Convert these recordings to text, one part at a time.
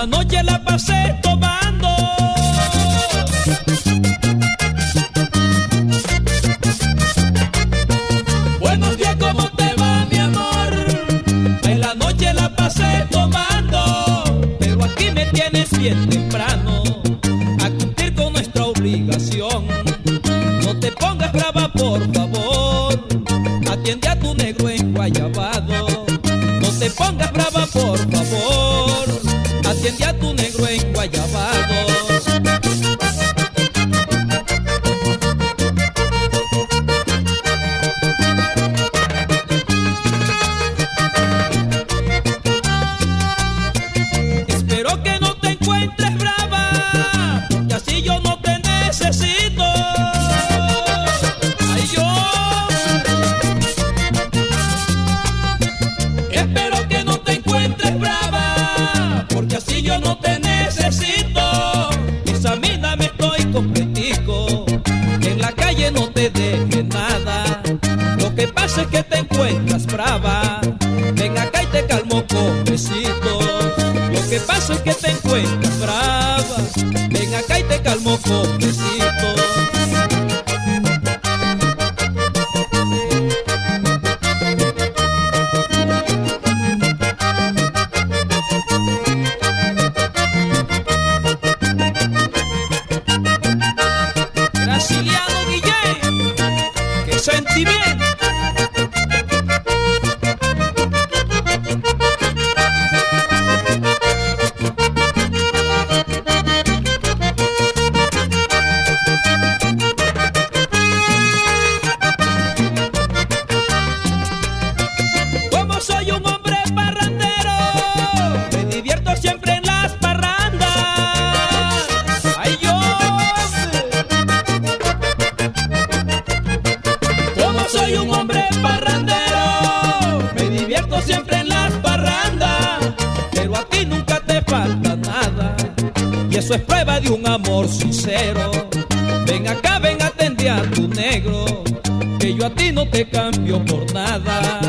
la noche la pasé tomando. Buenos días, ¿cómo te va, mi amor? En la noche la pasé tomando, pero aquí me tienes bien gato negro en Guayaba. Brava. Ven acá y te calmo con. Lo que pasa es que te encuentras brava. Ven acá y te calmo con. Soy un hombre parrandero, me divierto siempre en las parrandas. Pero a ti nunca te falta nada, y eso es prueba de un amor sincero. Ven acá, ven a atender a tu negro, que yo a ti no te cambio por nada.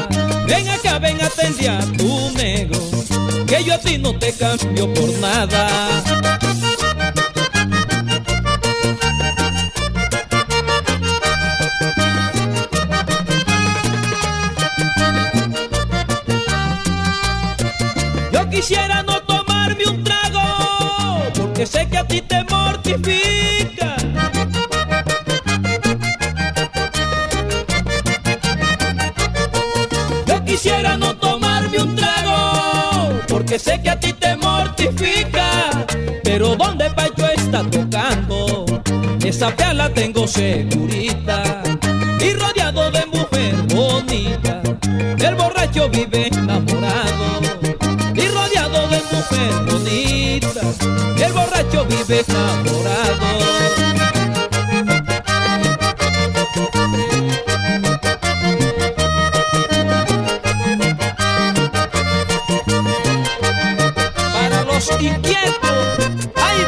Ven acá, ven a atender a tu negro, que yo a ti no te cambio por nada. Porque sé que a ti te mortifica. Yo quisiera no tomarme un trago, porque sé que a ti te mortifica. Pero ¿dónde Pacho está tocando? Esa fea tengo segurita. Y rodeado de mujer bonita, el borracho vive enamorado. De mujer bonita, el borracho vive enamorado. Para los inquietos, ay,